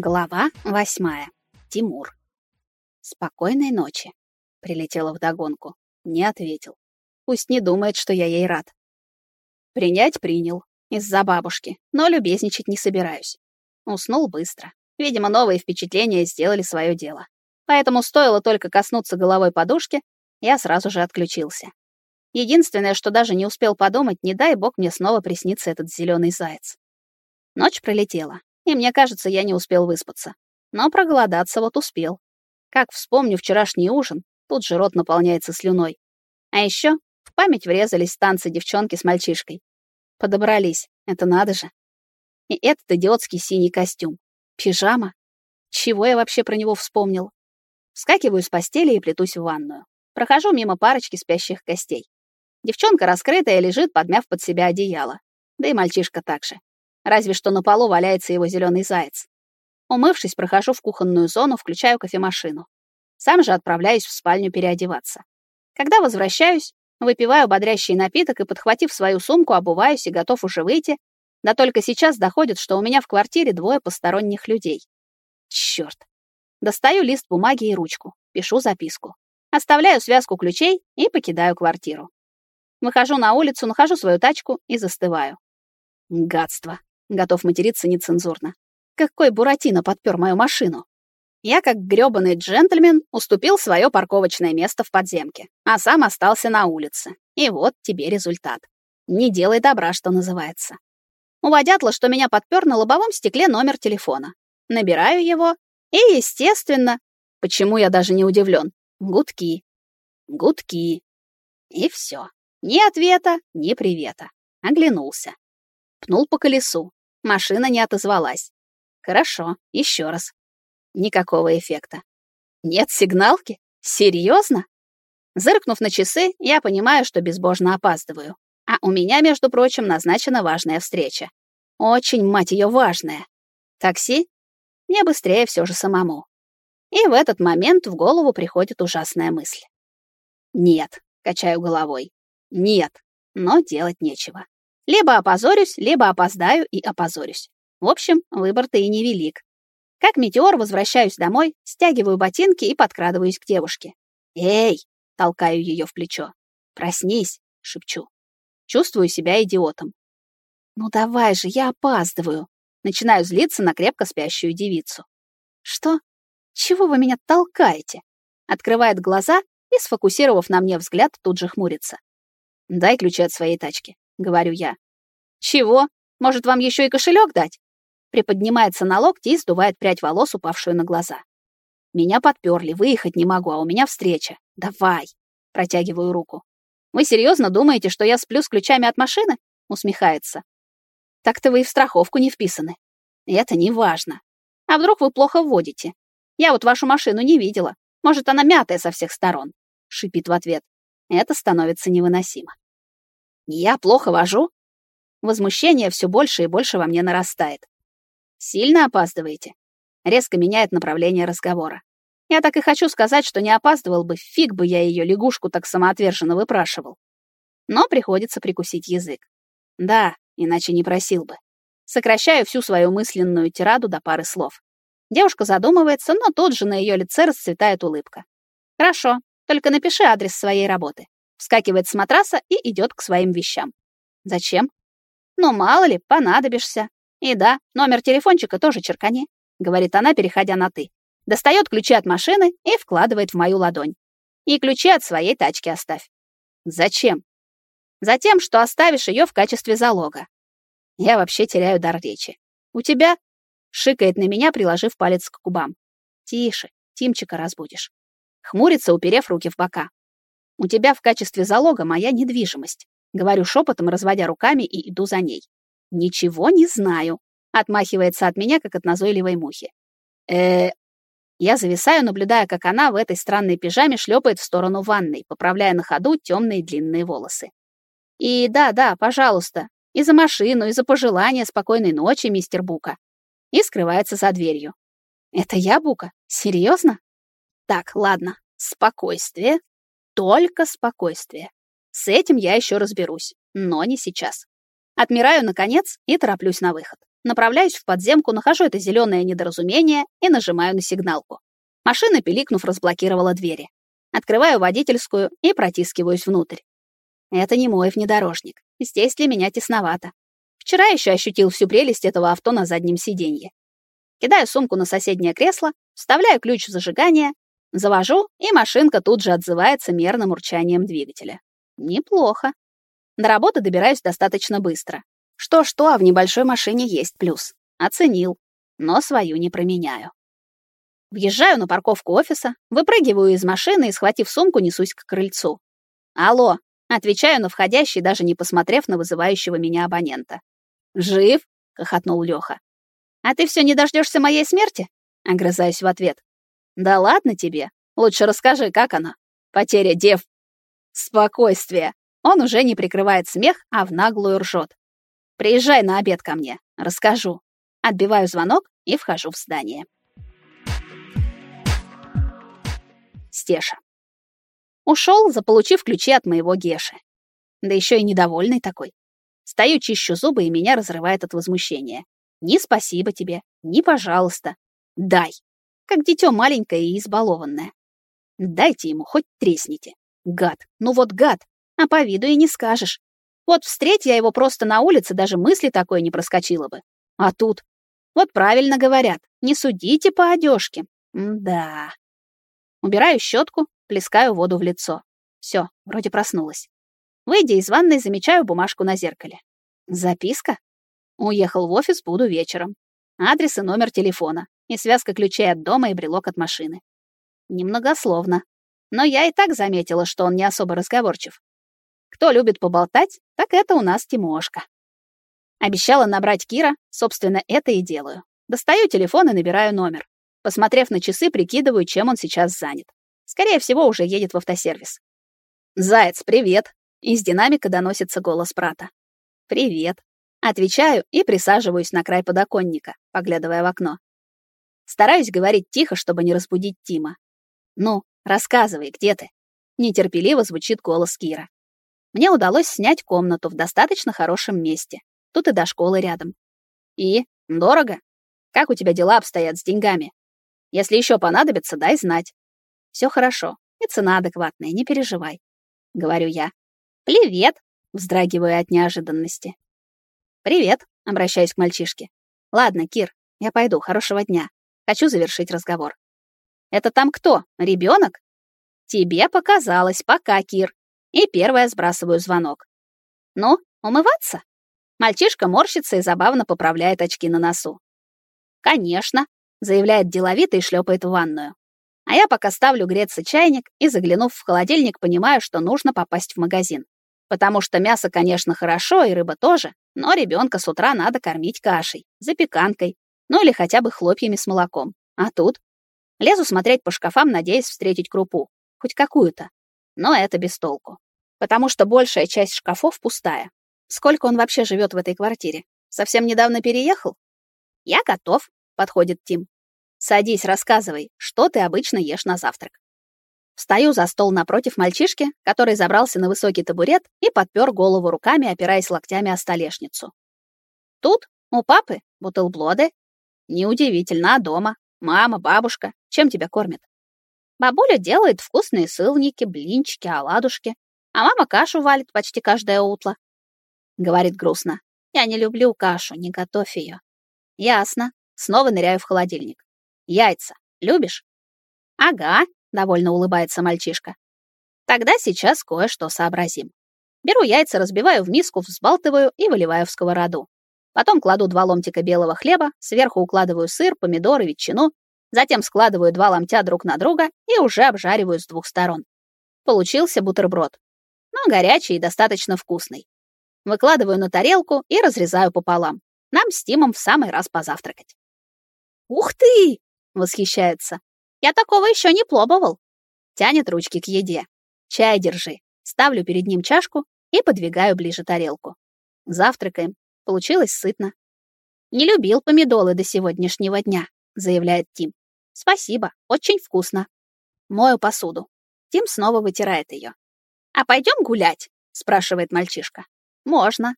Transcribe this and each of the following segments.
Глава восьмая. Тимур. Спокойной ночи. Прилетела вдогонку. Не ответил. Пусть не думает, что я ей рад. Принять принял. Из-за бабушки. Но любезничать не собираюсь. Уснул быстро. Видимо, новые впечатления сделали свое дело. Поэтому стоило только коснуться головой подушки, я сразу же отключился. Единственное, что даже не успел подумать, не дай бог мне снова приснится этот зеленый заяц. Ночь пролетела и мне кажется, я не успел выспаться. Но проголодаться вот успел. Как вспомню вчерашний ужин, тут же рот наполняется слюной. А еще в память врезались танцы девчонки с мальчишкой. Подобрались, это надо же. И этот идиотский синий костюм. Пижама. Чего я вообще про него вспомнил? Вскакиваю с постели и плетусь в ванную. Прохожу мимо парочки спящих гостей. Девчонка раскрытая лежит, подмяв под себя одеяло. Да и мальчишка также разве что на полу валяется его зеленый заяц. Умывшись, прохожу в кухонную зону, включаю кофемашину. Сам же отправляюсь в спальню переодеваться. Когда возвращаюсь, выпиваю бодрящий напиток и, подхватив свою сумку, обуваюсь и готов уже выйти, да только сейчас доходит, что у меня в квартире двое посторонних людей. Чёрт. Достаю лист бумаги и ручку, пишу записку. Оставляю связку ключей и покидаю квартиру. Выхожу на улицу, нахожу свою тачку и застываю. Гадство. Готов материться нецензурно. Какой Буратино подпер мою машину? Я, как грёбаный джентльмен, уступил свое парковочное место в подземке, а сам остался на улице. И вот тебе результат. Не делай добра, что называется. У водятла, что меня подпер на лобовом стекле номер телефона. Набираю его, и, естественно, почему я даже не удивлен, гудки. Гудки. И все. Ни ответа, ни привета. Оглянулся. Пнул по колесу. Машина не отозвалась. Хорошо, еще раз. Никакого эффекта. Нет сигналки? Серьезно? Зыркнув на часы, я понимаю, что безбожно опаздываю. А у меня, между прочим, назначена важная встреча. Очень, мать ее, важная. Такси? Мне быстрее все же самому. И в этот момент в голову приходит ужасная мысль. Нет, качаю головой. Нет, но делать нечего. Либо опозорюсь, либо опоздаю и опозорюсь. В общем, выбор-то и невелик. Как метеор возвращаюсь домой, стягиваю ботинки и подкрадываюсь к девушке. «Эй!» — толкаю ее в плечо. «Проснись!» — шепчу. Чувствую себя идиотом. «Ну давай же, я опаздываю!» Начинаю злиться на крепко спящую девицу. «Что? Чего вы меня толкаете?» Открывает глаза и, сфокусировав на мне взгляд, тут же хмурится. «Дай ключи от своей тачки», — говорю я. «Чего? Может, вам еще и кошелек дать?» Приподнимается на локти и сдувает прядь волос, упавшую на глаза. «Меня подперли, выехать не могу, а у меня встреча. Давай!» Протягиваю руку. «Вы серьезно думаете, что я сплю с ключами от машины?» Усмехается. «Так-то вы и в страховку не вписаны. Это не важно. А вдруг вы плохо вводите? Я вот вашу машину не видела. Может, она мятая со всех сторон?» Шипит в ответ. Это становится невыносимо. Я плохо вожу? Возмущение все больше и больше во мне нарастает. Сильно опаздываете? Резко меняет направление разговора. Я так и хочу сказать, что не опаздывал бы, фиг бы я ее лягушку так самоотверженно выпрашивал. Но приходится прикусить язык. Да, иначе не просил бы. Сокращаю всю свою мысленную тираду до пары слов. Девушка задумывается, но тут же на ее лице расцветает улыбка. Хорошо, только напиши адрес своей работы вскакивает с матраса и идет к своим вещам. Зачем? Ну, мало ли, понадобишься. И да, номер телефончика тоже черкани, говорит она, переходя на «ты». Достает ключи от машины и вкладывает в мою ладонь. И ключи от своей тачки оставь. Зачем? Затем, что оставишь ее в качестве залога. Я вообще теряю дар речи. У тебя... Шикает на меня, приложив палец к губам. Тише, Тимчика разбудишь. Хмурится, уперев руки в бока. У тебя в качестве залога моя недвижимость. Говорю шепотом, разводя руками и иду за ней. Ничего не знаю. Отмахивается от меня, как от назойливой мухи. э Я зависаю, наблюдая, как она в этой странной пижаме шлепает в сторону ванной, поправляя на ходу темные длинные волосы. И да, да, пожалуйста, и за машину, и за пожелание спокойной ночи, мистер Бука. И скрывается за дверью. Это я, Бука? Серьезно? Так, ладно, спокойствие, только спокойствие. С этим я еще разберусь, но не сейчас. Отмираю, наконец, и тороплюсь на выход. направляюсь в подземку, нахожу это зеленое недоразумение и нажимаю на сигналку. Машина, пиликнув, разблокировала двери. Открываю водительскую и протискиваюсь внутрь. Это не мой внедорожник. Здесь для меня тесновато. Вчера еще ощутил всю прелесть этого авто на заднем сиденье. Кидаю сумку на соседнее кресло, вставляю ключ в зажигание, завожу, и машинка тут же отзывается мерным урчанием двигателя. Неплохо. До работы добираюсь достаточно быстро. Что-что, а в небольшой машине есть плюс. Оценил. Но свою не променяю. Въезжаю на парковку офиса, выпрыгиваю из машины и, схватив сумку, несусь к крыльцу. «Алло!» — отвечаю на входящий, даже не посмотрев на вызывающего меня абонента. «Жив?» — хохотнул Лёха. «А ты все не дождешься моей смерти?» — огрызаюсь в ответ. «Да ладно тебе. Лучше расскажи, как она. Потеря дев...» «Спокойствие!» Он уже не прикрывает смех, а в наглую ржет. «Приезжай на обед ко мне. Расскажу». Отбиваю звонок и вхожу в здание. Стеша. Ушел, заполучив ключи от моего Геши. Да еще и недовольный такой. Стою, чищу зубы, и меня разрывает от возмущения. Ни спасибо тебе, ни пожалуйста. Дай. Как дитё маленькое и избалованное. Дайте ему, хоть тресните. Гад. Ну вот гад. А по виду и не скажешь. Вот встреть я его просто на улице, даже мысли такой не проскочило бы. А тут... Вот правильно говорят, не судите по одежке. да. Убираю щетку, плескаю воду в лицо. Все, вроде проснулась. Выйдя из ванной, замечаю бумажку на зеркале. Записка? Уехал в офис, буду вечером. Адрес и номер телефона. И связка ключей от дома и брелок от машины. Немногословно. Но я и так заметила, что он не особо разговорчив. Кто любит поболтать, так это у нас Тимошка. Обещала набрать Кира, собственно, это и делаю. Достаю телефон и набираю номер. Посмотрев на часы, прикидываю, чем он сейчас занят. Скорее всего, уже едет в автосервис. «Заяц, привет!» Из динамика доносится голос брата. «Привет!» Отвечаю и присаживаюсь на край подоконника, поглядывая в окно. Стараюсь говорить тихо, чтобы не разбудить Тима. «Ну, рассказывай, где ты?» Нетерпеливо звучит голос Кира. Мне удалось снять комнату в достаточно хорошем месте. Тут и до школы рядом. И? Дорого? Как у тебя дела обстоят с деньгами? Если еще понадобится, дай знать. Все хорошо, и цена адекватная, не переживай. Говорю я. Привет, вздрагиваю от неожиданности. Привет, обращаюсь к мальчишке. Ладно, Кир, я пойду, хорошего дня. Хочу завершить разговор. Это там кто? Ребенок? Тебе показалось, пока, Кир. И первая сбрасываю звонок. Ну, умываться? Мальчишка морщится и забавно поправляет очки на носу. Конечно, заявляет деловито и шлепает в ванную. А я пока ставлю греться чайник и, заглянув в холодильник, понимаю, что нужно попасть в магазин. Потому что мясо, конечно, хорошо, и рыба тоже, но ребенка с утра надо кормить кашей, запеканкой, ну или хотя бы хлопьями с молоком. А тут? Лезу смотреть по шкафам, надеясь встретить крупу. Хоть какую-то. Но это без толку. Потому что большая часть шкафов пустая. Сколько он вообще живет в этой квартире? Совсем недавно переехал? Я готов, подходит Тим. Садись, рассказывай, что ты обычно ешь на завтрак. Встаю за стол напротив мальчишки, который забрался на высокий табурет и подпер голову руками, опираясь локтями о столешницу. Тут у папы бутерблоды. Неудивительно, а дома? Мама, бабушка, чем тебя кормят? Бабуля делает вкусные сылники, блинчики, оладушки, а мама кашу валит почти каждое утро. Говорит грустно. Я не люблю кашу, не готовь ее. Ясно. Снова ныряю в холодильник. Яйца. Любишь? Ага, довольно улыбается мальчишка. Тогда сейчас кое-что сообразим. Беру яйца, разбиваю в миску, взбалтываю и выливаю в сковороду. Потом кладу два ломтика белого хлеба, сверху укладываю сыр, помидоры, ветчину, затем складываю два ломтя друг на друга и уже обжариваю с двух сторон. Получился бутерброд. Но горячий и достаточно вкусный. Выкладываю на тарелку и разрезаю пополам. Нам с Тимом в самый раз позавтракать. «Ух ты!» — восхищается. «Я такого еще не пробовал!» Тянет ручки к еде. «Чай держи!» Ставлю перед ним чашку и подвигаю ближе тарелку. Завтракаем. Получилось сытно. «Не любил помидолы до сегодняшнего дня», — заявляет Тим. «Спасибо, очень вкусно». Мою посуду. Тим снова вытирает ее. «А пойдем гулять?» — спрашивает мальчишка. «Можно».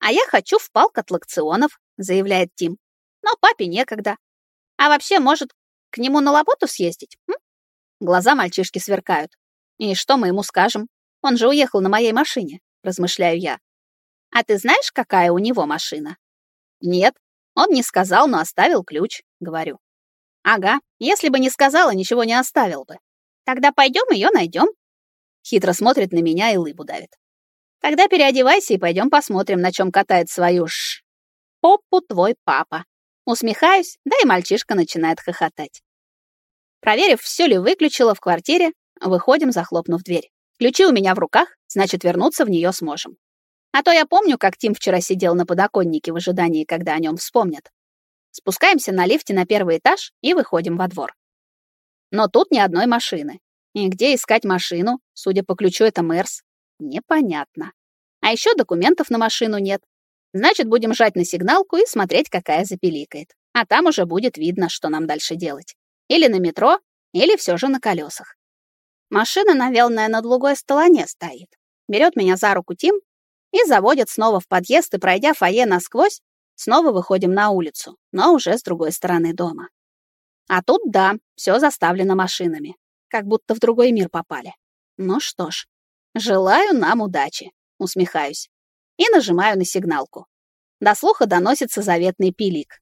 «А я хочу в парк аттракционов», — заявляет Тим. «Но папе некогда. А вообще, может, к нему на работу съездить?» м? Глаза мальчишки сверкают. «И что мы ему скажем? Он же уехал на моей машине», — размышляю я. «А ты знаешь, какая у него машина?» «Нет, он не сказал, но оставил ключ», — говорю. «Ага, если бы не сказала, ничего не оставил бы. Тогда пойдем ее найдем». Хитро смотрит на меня и лыбу давит. «Тогда переодевайся и пойдем посмотрим, на чем катает свою ш... попу твой папа». Усмехаюсь, да и мальчишка начинает хохотать. Проверив, все ли выключила в квартире, выходим, захлопнув дверь. Ключи у меня в руках, значит, вернуться в нее сможем. А то я помню, как Тим вчера сидел на подоконнике в ожидании, когда о нем вспомнят. Спускаемся на лифте на первый этаж и выходим во двор. Но тут ни одной машины. И где искать машину? Судя по ключу, это Мерс. Непонятно. А еще документов на машину нет. Значит, будем жать на сигналку и смотреть, какая запеликает. А там уже будет видно, что нам дальше делать. Или на метро, или все же на колесах. Машина, навелная на другой стороне, стоит. Берет меня за руку Тим и заводит снова в подъезд, и, пройдя фойе насквозь, снова выходим на улицу, но уже с другой стороны дома. А тут, да, все заставлено машинами, как будто в другой мир попали. Ну что ж, желаю нам удачи, усмехаюсь и нажимаю на сигналку. До слуха доносится заветный пилик.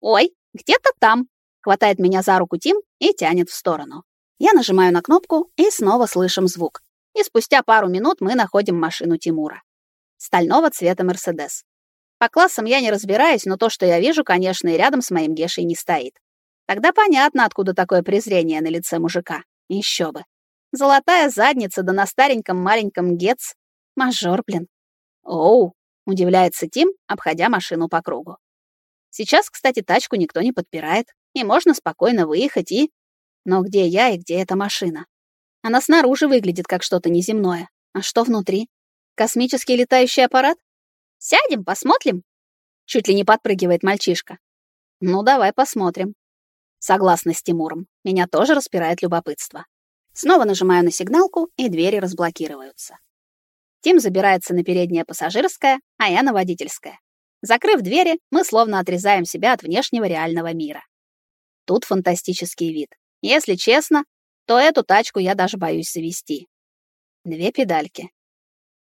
«Ой, где-то там!» — хватает меня за руку Тим и тянет в сторону. Я нажимаю на кнопку и снова слышим звук. И спустя пару минут мы находим машину Тимура. Стального цвета Мерседес. По классам я не разбираюсь, но то, что я вижу, конечно, и рядом с моим Гешей не стоит. Тогда понятно, откуда такое презрение на лице мужика. Еще бы. Золотая задница, да на стареньком маленьком Гец. Мажор, блин. «Оу!» — удивляется Тим, обходя машину по кругу. Сейчас, кстати, тачку никто не подпирает, и можно спокойно выехать и... Но где я и где эта машина? Она снаружи выглядит как что-то неземное. А что внутри? Космический летающий аппарат? Сядем, посмотрим? Чуть ли не подпрыгивает мальчишка. Ну, давай посмотрим. Согласна с Тимуром. Меня тоже распирает любопытство. Снова нажимаю на сигналку, и двери разблокируются. Тим забирается на переднее пассажирское, а я на водительское. Закрыв двери, мы словно отрезаем себя от внешнего реального мира. Тут фантастический вид. Если честно, то эту тачку я даже боюсь завести. Две педальки.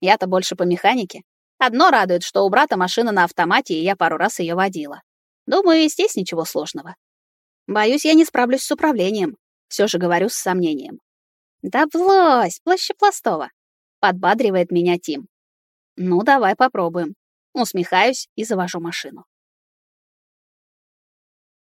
Я-то больше по механике. Одно радует, что у брата машина на автомате, и я пару раз ее водила. Думаю, и здесь ничего сложного. Боюсь, я не справлюсь с управлением. Все же говорю с сомнением. Да блось, плащепластово подбадривает меня Тим. Ну, давай попробуем. Усмехаюсь и завожу машину.